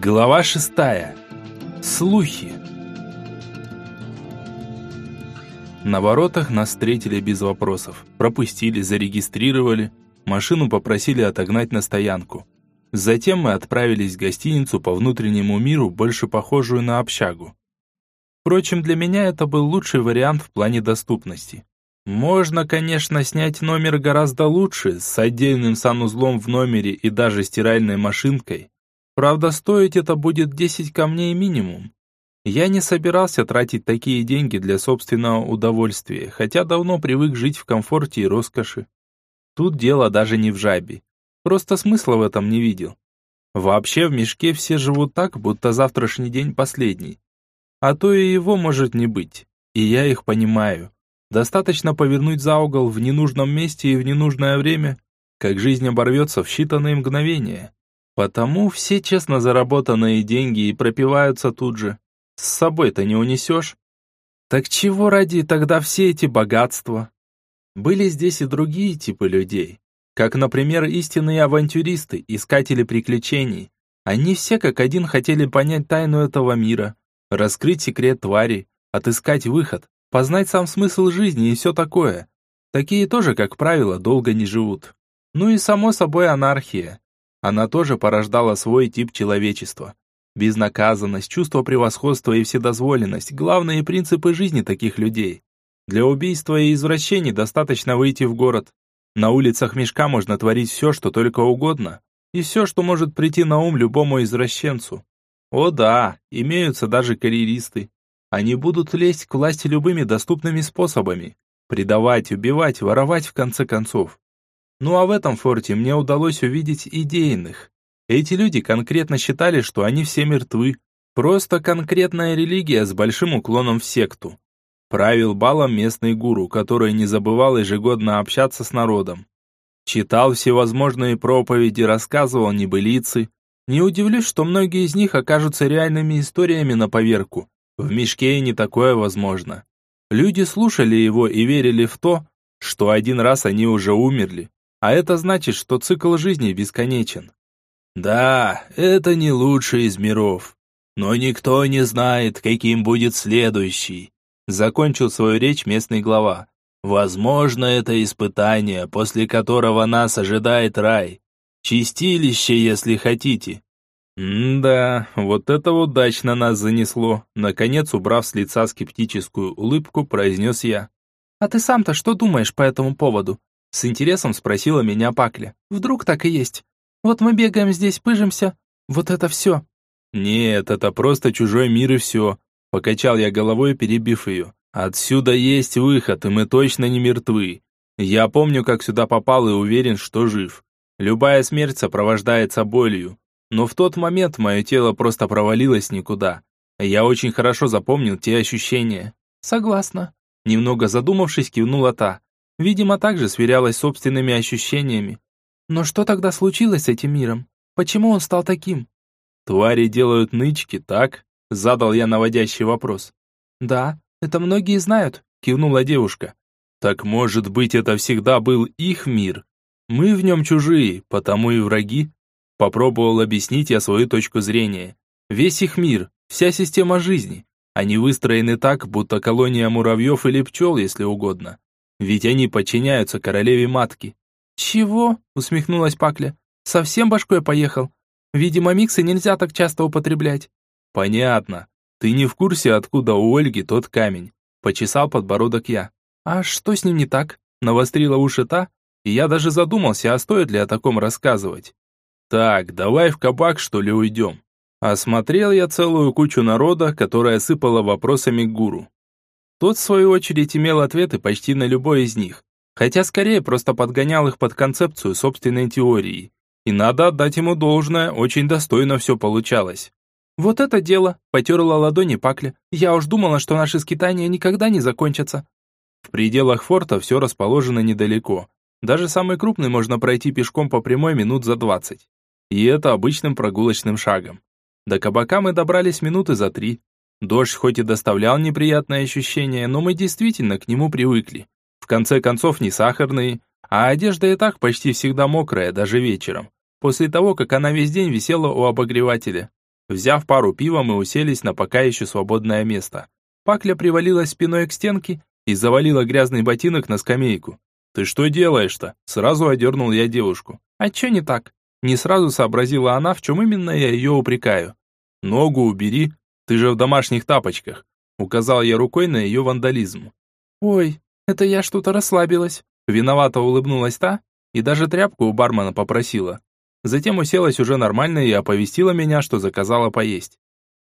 Глава шестая. Слухи. На воротах нас встретили без вопросов. Пропустили, зарегистрировали. Машину попросили отогнать на стоянку. Затем мы отправились в гостиницу по внутреннему миру, больше похожую на общагу. Впрочем, для меня это был лучший вариант в плане доступности. Можно, конечно, снять номер гораздо лучше, с отдельным санузлом в номере и даже стиральной машинкой. Правда, стоить это будет 10 камней минимум. Я не собирался тратить такие деньги для собственного удовольствия, хотя давно привык жить в комфорте и роскоши. Тут дело даже не в жабе. Просто смысла в этом не видел. Вообще в мешке все живут так, будто завтрашний день последний. А то и его может не быть. И я их понимаю. Достаточно повернуть за угол в ненужном месте и в ненужное время, как жизнь оборвется в считанные мгновения. Потому все честно заработанные деньги и пропиваются тут же. С собой-то не унесешь. Так чего ради тогда все эти богатства? Были здесь и другие типы людей. Как, например, истинные авантюристы, искатели приключений. Они все как один хотели понять тайну этого мира, раскрыть секрет твари, отыскать выход, познать сам смысл жизни и все такое. Такие тоже, как правило, долго не живут. Ну и само собой анархия. Она тоже порождала свой тип человечества. Безнаказанность, чувство превосходства и вседозволенность – главные принципы жизни таких людей. Для убийства и извращений достаточно выйти в город. На улицах мешка можно творить все, что только угодно, и все, что может прийти на ум любому извращенцу. О да, имеются даже карьеристы, они будут лезть к власти любыми доступными способами. Предавать, убивать, воровать в конце концов. Ну а в этом форте мне удалось увидеть идейных. Эти люди конкретно считали, что они все мертвы. Просто конкретная религия с большим уклоном в секту. Правил балом местный гуру, который не забывал ежегодно общаться с народом. Читал всевозможные проповеди, рассказывал небылицы. Не удивлюсь, что многие из них окажутся реальными историями на поверку. В мешке не такое возможно. Люди слушали его и верили в то, что один раз они уже умерли, а это значит, что цикл жизни бесконечен. Да, это не лучший из миров, но никто не знает, каким будет следующий. Закончил свою речь местный глава. Возможно, это испытание, после которого нас ожидает рай. Чистилище, если хотите. «М-да, вот это удачно нас занесло», наконец, убрав с лица скептическую улыбку, произнес я. «А ты сам-то что думаешь по этому поводу?» С интересом спросила меня Пакля. «Вдруг так и есть? Вот мы бегаем здесь, пыжимся. Вот это все». «Нет, это просто чужой мир и все», покачал я головой, перебив ее. «Отсюда есть выход, и мы точно не мертвы. Я помню, как сюда попал и уверен, что жив. Любая смерть сопровождается болью. Но в тот момент мое тело просто провалилось никуда. Я очень хорошо запомнил те ощущения. Согласна. Немного задумавшись, кивнула та. Видимо, также сверялась с собственными ощущениями. Но что тогда случилось с этим миром? Почему он стал таким? Твари делают нычки, так? Задал я наводящий вопрос. Да, это многие знают, кивнула девушка. Так может быть, это всегда был их мир? Мы в нем чужие, потому и враги? Попробовал объяснить я свою точку зрения. Весь их мир, вся система жизни, они выстроены так, будто колония муравьев или пчел, если угодно. Ведь они подчиняются королеве матки. «Чего?» — усмехнулась Пакля. «Совсем башкой поехал? Видимо, миксы нельзя так часто употреблять». «Понятно. Ты не в курсе, откуда у Ольги тот камень?» Почесал подбородок я. «А что с ним не так?» Навострила уши та, и я даже задумался, а стоит ли о таком рассказывать. Так, давай в кабак, что ли, уйдем. Осмотрел я целую кучу народа, которая сыпала вопросами к гуру. Тот, в свою очередь, имел ответы почти на любой из них, хотя скорее просто подгонял их под концепцию собственной теории. И надо отдать ему должное, очень достойно все получалось. «Вот это дело!» – потерла ладони Пакля. «Я уж думала, что наши скитания никогда не закончатся». В пределах форта все расположено недалеко. Даже самый крупный можно пройти пешком по прямой минут за двадцать. И это обычным прогулочным шагом. До кабака мы добрались минуты за три. Дождь хоть и доставлял неприятные ощущения, но мы действительно к нему привыкли. В конце концов, не сахарные, а одежда и так почти всегда мокрая, даже вечером, после того, как она весь день висела у обогревателя. Взяв пару пива, мы уселись на пока еще свободное место. Пакля привалилась спиной к стенке и завалила грязный ботинок на скамейку. «Ты что делаешь-то?» Сразу одернул я девушку. «А чё не так?» Не сразу сообразила она, в чем именно я ее упрекаю. «Ногу убери, ты же в домашних тапочках», указал я рукой на ее вандализм. «Ой, это я что-то расслабилась». Виновато улыбнулась та и даже тряпку у бармена попросила. Затем уселась уже нормально и оповестила меня, что заказала поесть.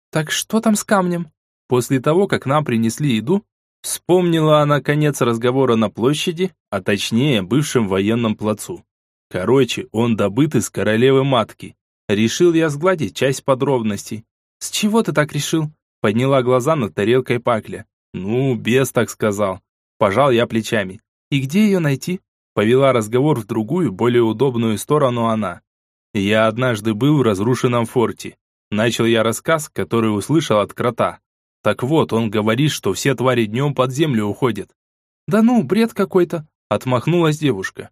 «Так что там с камнем?» После того, как нам принесли еду, вспомнила она конец разговора на площади, а точнее бывшем военном плацу. Короче, он добыт из королевы матки. Решил я сгладить часть подробностей. «С чего ты так решил?» Подняла глаза над тарелкой пакля. «Ну, бес так сказал». Пожал я плечами. «И где ее найти?» Повела разговор в другую, более удобную сторону она. «Я однажды был в разрушенном форте. Начал я рассказ, который услышал от крота. Так вот, он говорит, что все твари днем под землю уходят. Да ну, бред какой-то, отмахнулась девушка.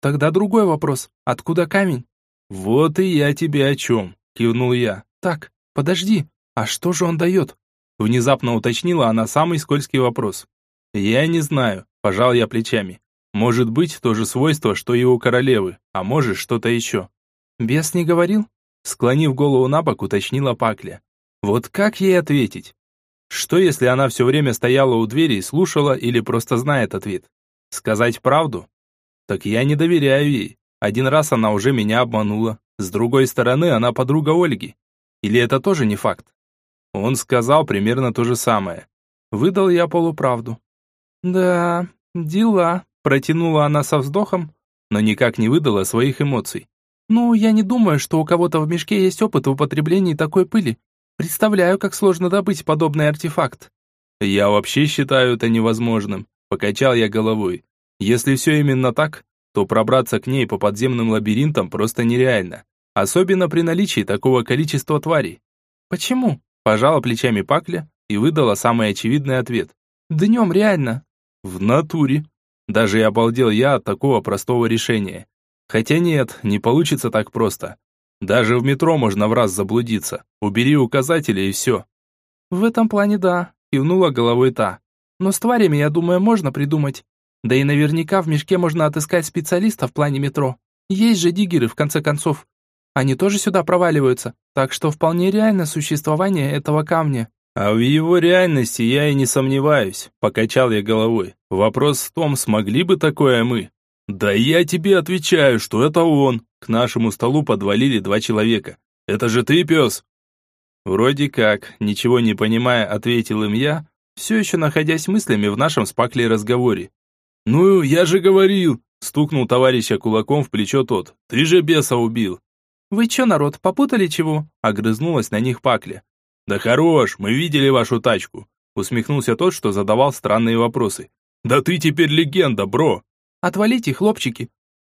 Тогда другой вопрос. Откуда камень? Вот и я тебе о чем, кивнул я. Так, подожди, а что же он дает? Внезапно уточнила она самый скользкий вопрос. Я не знаю, пожал я плечами. Может быть, то же свойство, что и у королевы, а может, что-то еще. Бес не говорил? Склонив голову на бок, уточнила Пакля. Вот как ей ответить? Что, если она все время стояла у двери и слушала или просто знает ответ? Сказать правду? Так я не доверяю ей. Один раз она уже меня обманула. С другой стороны, она подруга Ольги. Или это тоже не факт? Он сказал примерно то же самое. Выдал я полуправду. Да, дела, протянула она со вздохом, но никак не выдала своих эмоций. Ну, я не думаю, что у кого-то в мешке есть опыт в употреблении такой пыли. Представляю, как сложно добыть подобный артефакт. Я вообще считаю это невозможным, покачал я головой. Если все именно так, то пробраться к ней по подземным лабиринтам просто нереально, особенно при наличии такого количества тварей. Почему? Пожала плечами Пакля и выдала самый очевидный ответ. Днем реально. В натуре. Даже и обалдел я от такого простого решения. Хотя нет, не получится так просто. Даже в метро можно в раз заблудиться. Убери указатели и все. В этом плане да, кивнула головой та. Но с тварями, я думаю, можно придумать. Да и наверняка в мешке можно отыскать специалиста в плане метро. Есть же диггеры, в конце концов. Они тоже сюда проваливаются, так что вполне реально существование этого камня. А в его реальности я и не сомневаюсь, покачал я головой. Вопрос в том, смогли бы такое мы? Да я тебе отвечаю, что это он. К нашему столу подвалили два человека. Это же ты, пес?» Вроде как, ничего не понимая, ответил им я, все еще находясь мыслями в нашем с разговоре. «Ну, я же говорил!» стукнул товарища кулаком в плечо тот. «Ты же беса убил!» «Вы че, народ, попутали чего?» огрызнулась на них Пакля. «Да хорош, мы видели вашу тачку!» усмехнулся тот, что задавал странные вопросы. «Да ты теперь легенда, бро!» «Отвалите, хлопчики!»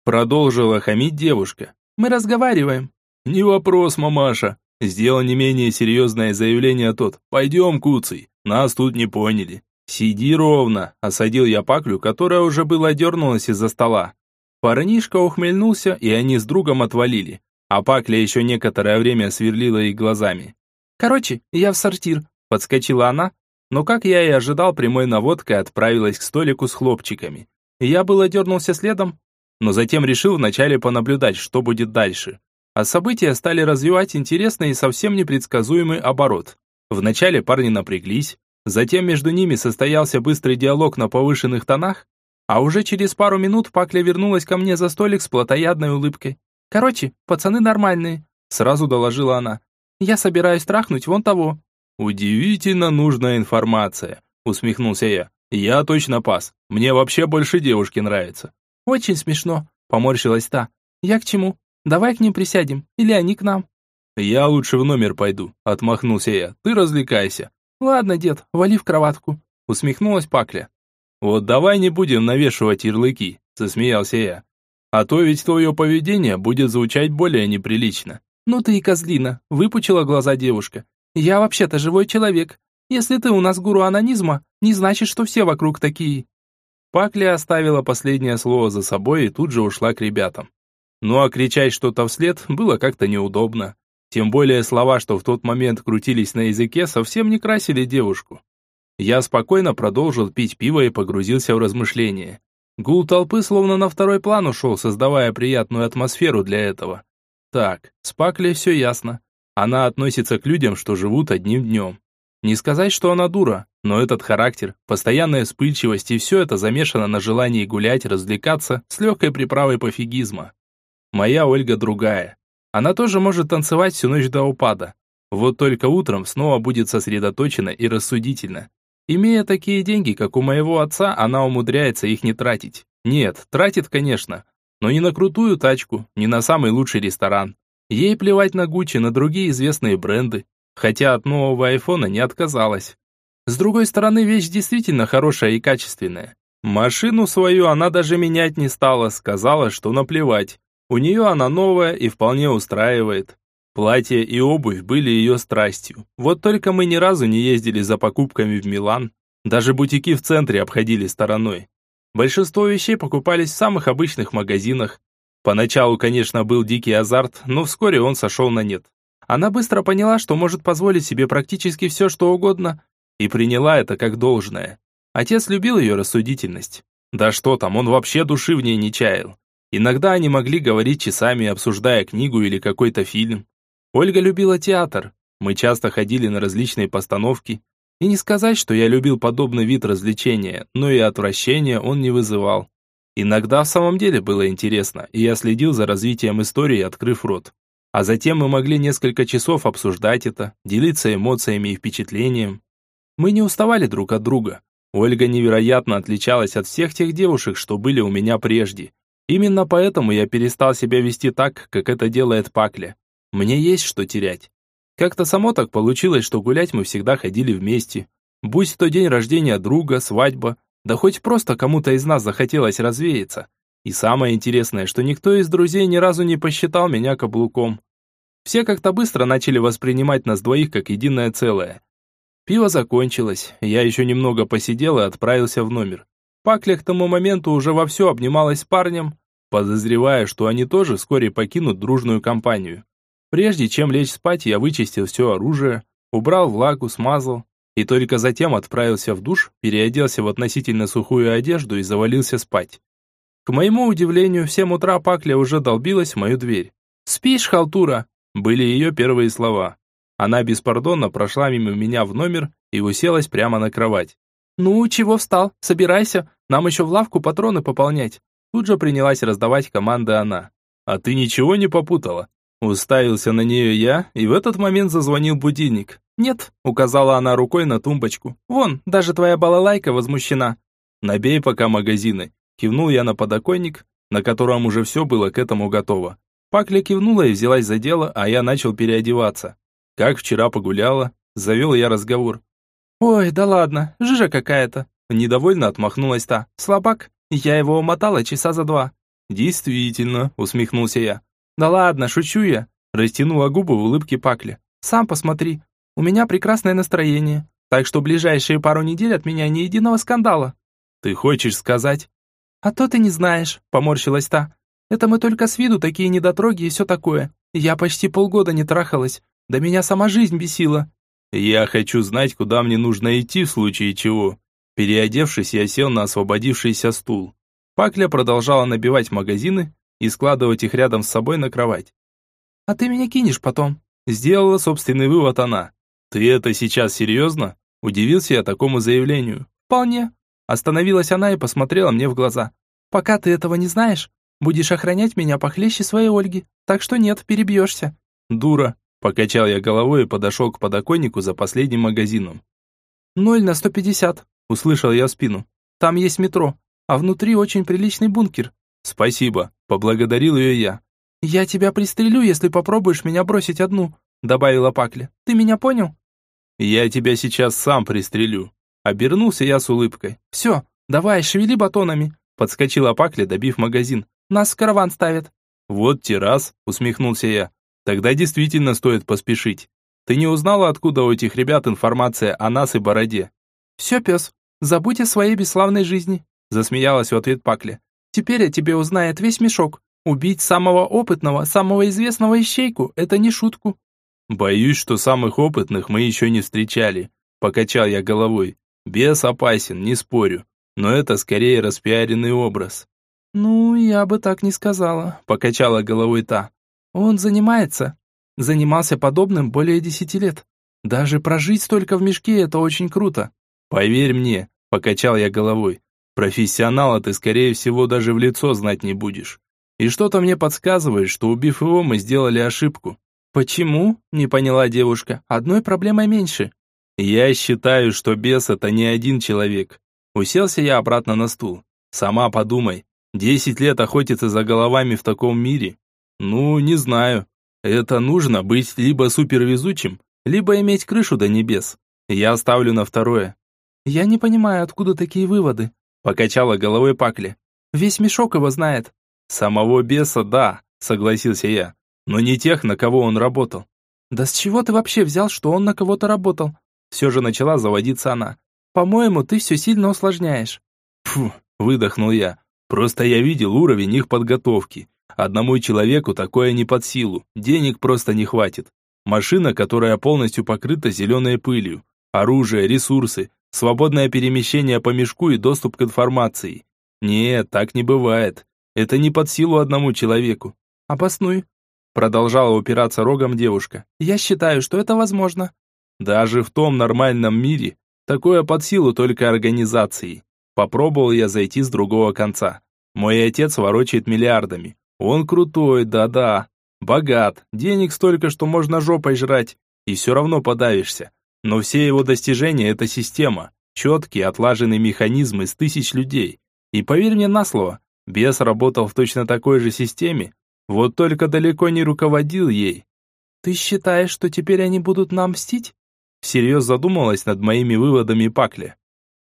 Продолжила хамить девушка. «Мы разговариваем». «Не вопрос, мамаша». Сделал не менее серьезное заявление тот. «Пойдем, Куцый, нас тут не поняли». «Сиди ровно», – осадил я Паклю, которая уже была дернулась из-за стола. Парнишка ухмыльнулся, и они с другом отвалили. А Пакля еще некоторое время сверлила их глазами. «Короче, я в сортир», – подскочила она, но, как я и ожидал, прямой наводкой отправилась к столику с хлопчиками. Я было дернулся следом, но затем решил вначале понаблюдать, что будет дальше. А события стали развивать интересный и совсем непредсказуемый оборот. Вначале парни напряглись, затем между ними состоялся быстрый диалог на повышенных тонах, а уже через пару минут Пакля вернулась ко мне за столик с плотоядной улыбкой. «Короче, пацаны нормальные», — сразу доложила она. «Я собираюсь трахнуть вон того». «Удивительно нужная информация», — усмехнулся я. «Я точно пас. Мне вообще больше девушки нравятся. «Очень смешно», — поморщилась та. «Я к чему? Давай к ним присядем, или они к нам». «Я лучше в номер пойду», — отмахнулся я. «Ты развлекайся». «Ладно, дед, вали в кроватку», — усмехнулась Пакля. «Вот давай не будем навешивать ярлыки», — засмеялся я. «А то ведь твое поведение будет звучать более неприлично». «Ну ты и козлина», — выпучила глаза девушка. «Я вообще-то живой человек. Если ты у нас гуру анонизма, не значит, что все вокруг такие». Пакля оставила последнее слово за собой и тут же ушла к ребятам. Ну а кричать что-то вслед было как-то неудобно. Тем более слова, что в тот момент крутились на языке, совсем не красили девушку. Я спокойно продолжил пить пиво и погрузился в размышления. Гул толпы словно на второй план ушел, создавая приятную атмосферу для этого. Так, с Паклей все ясно. Она относится к людям, что живут одним днем. Не сказать, что она дура, но этот характер, постоянная вспыльчивость и все это замешано на желании гулять, развлекаться с легкой приправой пофигизма. Моя Ольга другая. Она тоже может танцевать всю ночь до упада. Вот только утром снова будет сосредоточена и рассудительна. Имея такие деньги, как у моего отца, она умудряется их не тратить. Нет, тратит, конечно, но не на крутую тачку, не на самый лучший ресторан. Ей плевать на Гуччи, на другие известные бренды, хотя от нового айфона не отказалась. С другой стороны, вещь действительно хорошая и качественная. Машину свою она даже менять не стала, сказала, что наплевать. У нее она новая и вполне устраивает. Платье и обувь были ее страстью. Вот только мы ни разу не ездили за покупками в Милан. Даже бутики в центре обходили стороной. Большинство вещей покупались в самых обычных магазинах. Поначалу, конечно, был дикий азарт, но вскоре он сошел на нет. Она быстро поняла, что может позволить себе практически все, что угодно, и приняла это как должное. Отец любил ее рассудительность. Да что там, он вообще души в ней не чаял. Иногда они могли говорить часами, обсуждая книгу или какой-то фильм. Ольга любила театр. Мы часто ходили на различные постановки. И не сказать, что я любил подобный вид развлечения, но и отвращения он не вызывал. Иногда в самом деле было интересно, и я следил за развитием истории, открыв рот. А затем мы могли несколько часов обсуждать это, делиться эмоциями и впечатлением. Мы не уставали друг от друга. Ольга невероятно отличалась от всех тех девушек, что были у меня прежде. Именно поэтому я перестал себя вести так, как это делает Пакля. Мне есть что терять. Как-то само так получилось, что гулять мы всегда ходили вместе. Будь то день рождения друга, свадьба, да хоть просто кому-то из нас захотелось развеяться. И самое интересное, что никто из друзей ни разу не посчитал меня каблуком. Все как-то быстро начали воспринимать нас двоих как единое целое. Пиво закончилось, я еще немного посидел и отправился в номер. Пакля к тому моменту уже вовсю обнималась с парнем, подозревая, что они тоже вскоре покинут дружную компанию. Прежде чем лечь спать, я вычистил все оружие, убрал влагу, смазал, и только затем отправился в душ, переоделся в относительно сухую одежду и завалился спать. К моему удивлению, в 7 утра Пакля уже долбилась в мою дверь. «Спишь, халтура?» были ее первые слова. Она беспардонно прошла мимо меня в номер и уселась прямо на кровать. «Ну, чего встал? Собирайся, нам еще в лавку патроны пополнять». Тут же принялась раздавать команды она. «А ты ничего не попутала?» Уставился на нее я, и в этот момент зазвонил будильник. «Нет», — указала она рукой на тумбочку. «Вон, даже твоя балалайка возмущена». «Набей пока магазины». Кивнул я на подоконник, на котором уже все было к этому готово. Пакля кивнула и взялась за дело, а я начал переодеваться. Как вчера погуляла, завел я разговор. «Ой, да ладно, жижа какая-то». Недовольно отмахнулась та. «Слабак, я его умотала часа за два». «Действительно», усмехнулся я. «Да ладно, шучу я», растянула губы в улыбке Пакля. «Сам посмотри, у меня прекрасное настроение, так что ближайшие пару недель от меня ни единого скандала». «Ты хочешь сказать?» «А то ты не знаешь», поморщилась та. «Это мы только с виду такие недотроги и все такое. Я почти полгода не трахалась, да меня сама жизнь бесила». «Я хочу знать, куда мне нужно идти в случае чего». Переодевшись, я сел на освободившийся стул. Пакля продолжала набивать магазины и складывать их рядом с собой на кровать. «А ты меня кинешь потом?» Сделала собственный вывод она. «Ты это сейчас серьезно?» Удивился я такому заявлению. «Вполне». Остановилась она и посмотрела мне в глаза. «Пока ты этого не знаешь, будешь охранять меня похлеще своей Ольги, так что нет, перебьешься». «Дура», Покачал я головой и подошел к подоконнику за последним магазином. «Ноль на сто пятьдесят», — услышал я в спину. «Там есть метро, а внутри очень приличный бункер». «Спасибо», — поблагодарил ее я. «Я тебя пристрелю, если попробуешь меня бросить одну», — добавила Пакля. «Ты меня понял?» «Я тебя сейчас сам пристрелю». Обернулся я с улыбкой. «Все, давай, шевели батонами», — подскочила Пакля, добив магазин. «Нас в караван ставят». «Вот террас», — усмехнулся я. Тогда действительно стоит поспешить. Ты не узнала, откуда у этих ребят информация о нас и Бороде? Все, пес, забудь о своей бесславной жизни, засмеялась в ответ Пакля. Теперь о тебе узнает весь мешок. Убить самого опытного, самого известного ищейку – это не шутку. Боюсь, что самых опытных мы еще не встречали. Покачал я головой. Бес опасен, не спорю. Но это скорее распиаренный образ. «Ну, я бы так не сказала», — покачала головой та. «Он занимается. Занимался подобным более десяти лет. Даже прожить столько в мешке — это очень круто». «Поверь мне», — покачал я головой. «Профессионала ты, скорее всего, даже в лицо знать не будешь. И что-то мне подсказывает, что убив его, мы сделали ошибку». «Почему?» — не поняла девушка. «Одной проблемой меньше». «Я считаю, что бес — это не один человек». Уселся я обратно на стул. «Сама подумай, десять лет охотиться за головами в таком мире? Ну, не знаю. Это нужно быть либо супервезучим, либо иметь крышу до небес. Я оставлю на второе». «Я не понимаю, откуда такие выводы», — покачала головой Пакли. «Весь мешок его знает». «Самого беса, да», — согласился я но не тех, на кого он работал. «Да с чего ты вообще взял, что он на кого-то работал?» Все же начала заводиться она. «По-моему, ты все сильно усложняешь». «Фу», выдохнул я. «Просто я видел уровень их подготовки. Одному человеку такое не под силу, денег просто не хватит. Машина, которая полностью покрыта зеленой пылью. Оружие, ресурсы, свободное перемещение по мешку и доступ к информации. Нет, так не бывает. Это не под силу одному человеку. Обоснуй, Продолжала упираться рогом девушка. «Я считаю, что это возможно». «Даже в том нормальном мире такое под силу только организации. Попробовал я зайти с другого конца. Мой отец ворочает миллиардами. Он крутой, да-да. Богат, денег столько, что можно жопой жрать. И все равно подавишься. Но все его достижения – это система. Четкий, отлаженный механизм из тысяч людей. И поверь мне на слово, бес работал в точно такой же системе, вот только далеко не руководил ей. «Ты считаешь, что теперь они будут нам мстить?» Всерьез задумалась над моими выводами Пакли.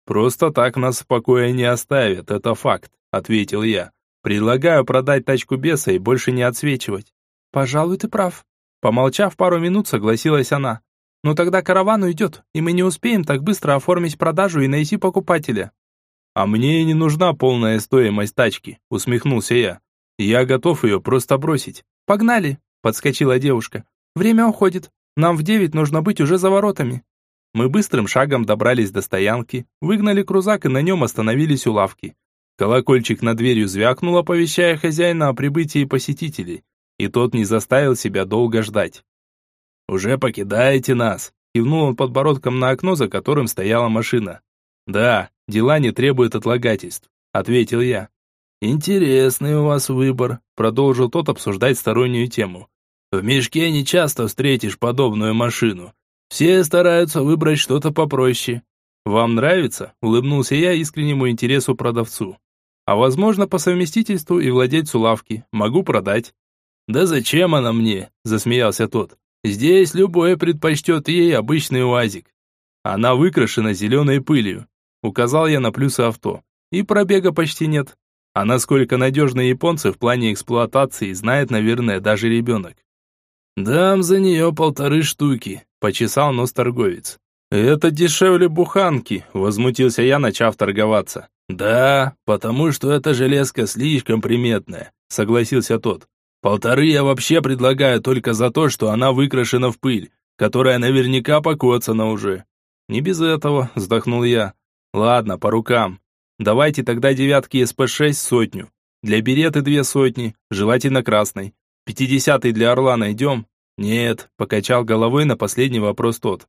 «Просто так нас в покое не оставят, это факт», — ответил я. «Предлагаю продать тачку беса и больше не отсвечивать». «Пожалуй, ты прав». Помолчав пару минут, согласилась она. «Но тогда караван уйдет, и мы не успеем так быстро оформить продажу и найти покупателя». «А мне не нужна полная стоимость тачки», — усмехнулся я. Я готов ее просто бросить. Погнали, подскочила девушка. Время уходит. Нам в девять нужно быть уже за воротами. Мы быстрым шагом добрались до стоянки, выгнали крузак и на нем остановились у лавки. Колокольчик над дверью звякнул, оповещая хозяина о прибытии посетителей, и тот не заставил себя долго ждать. «Уже покидаете нас», — кивнул он подбородком на окно, за которым стояла машина. «Да, дела не требуют отлагательств», — ответил я. «Интересный у вас выбор», — продолжил тот обсуждать стороннюю тему. «В мешке не часто встретишь подобную машину. Все стараются выбрать что-то попроще». «Вам нравится?» — улыбнулся я искреннему интересу продавцу. «А возможно, по совместительству и владельцу лавки. Могу продать». «Да зачем она мне?» — засмеялся тот. «Здесь любой предпочтет ей обычный УАЗик. Она выкрашена зеленой пылью», — указал я на плюсы авто. «И пробега почти нет. А насколько надежны японцы в плане эксплуатации, знает, наверное, даже ребенок. «Дам за нее полторы штуки», – почесал нос торговец. «Это дешевле буханки», – возмутился я, начав торговаться. «Да, потому что эта железка слишком приметная», – согласился тот. «Полторы я вообще предлагаю только за то, что она выкрашена в пыль, которая наверняка покоцана уже». «Не без этого», – вздохнул я. «Ладно, по рукам. Давайте тогда девятки СП-6 сотню. Для береты две сотни, желательно красной. Пятидесятый для орла найдем? Нет, покачал головой на последний вопрос тот.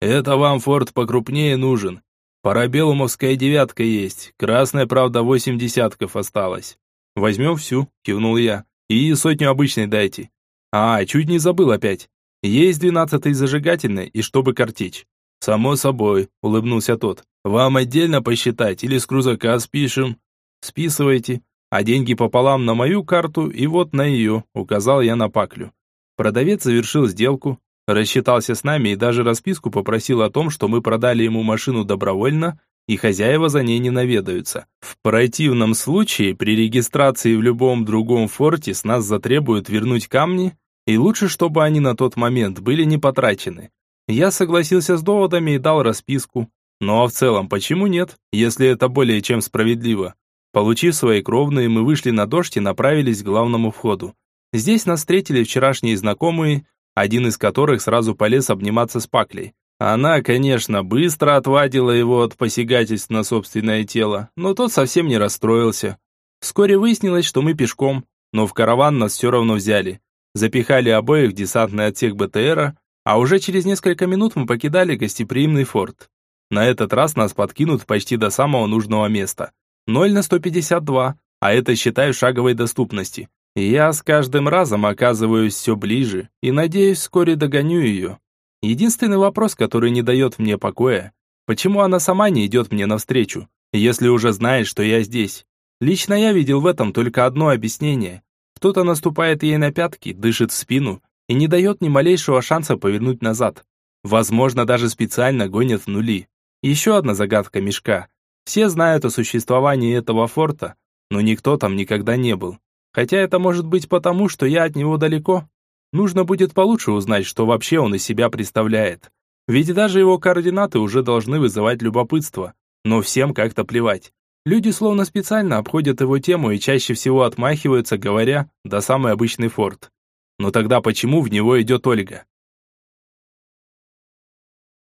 Это вам форт покрупнее нужен. Парабеллумовская девятка есть, красная, правда, восемь десятков осталось. Возьмем всю, кивнул я. И сотню обычной дайте. А, чуть не забыл опять. Есть двенадцатый зажигательный и чтобы картечь. «Само собой», — улыбнулся тот. «Вам отдельно посчитать или с крузака спишем?» «Списывайте, а деньги пополам на мою карту и вот на ее», — указал я на паклю. Продавец завершил сделку, рассчитался с нами и даже расписку попросил о том, что мы продали ему машину добровольно, и хозяева за ней не наведаются. В противном случае, при регистрации в любом другом форте с нас затребуют вернуть камни, и лучше, чтобы они на тот момент были не потрачены. Я согласился с доводами и дал расписку. Ну а в целом, почему нет, если это более чем справедливо? Получив свои кровные, мы вышли на дождь и направились к главному входу. Здесь нас встретили вчерашние знакомые, один из которых сразу полез обниматься с Паклей. Она, конечно, быстро отвадила его от посягательств на собственное тело, но тот совсем не расстроился. Вскоре выяснилось, что мы пешком, но в караван нас все равно взяли. Запихали обоих в десантный отсек БТРа, а уже через несколько минут мы покидали гостеприимный форт. На этот раз нас подкинут почти до самого нужного места. 0 на 152, а это считаю шаговой доступности. Я с каждым разом оказываюсь все ближе и надеюсь вскоре догоню ее. Единственный вопрос, который не дает мне покоя, почему она сама не идет мне навстречу, если уже знает, что я здесь. Лично я видел в этом только одно объяснение. Кто-то наступает ей на пятки, дышит в спину и не дает ни малейшего шанса повернуть назад. Возможно, даже специально гонят в нули. Еще одна загадка мешка. Все знают о существовании этого форта, но никто там никогда не был. Хотя это может быть потому, что я от него далеко. Нужно будет получше узнать, что вообще он из себя представляет. Ведь даже его координаты уже должны вызывать любопытство. Но всем как-то плевать. Люди словно специально обходят его тему и чаще всего отмахиваются, говоря «да самый обычный форт». Но тогда почему в него идет Ольга?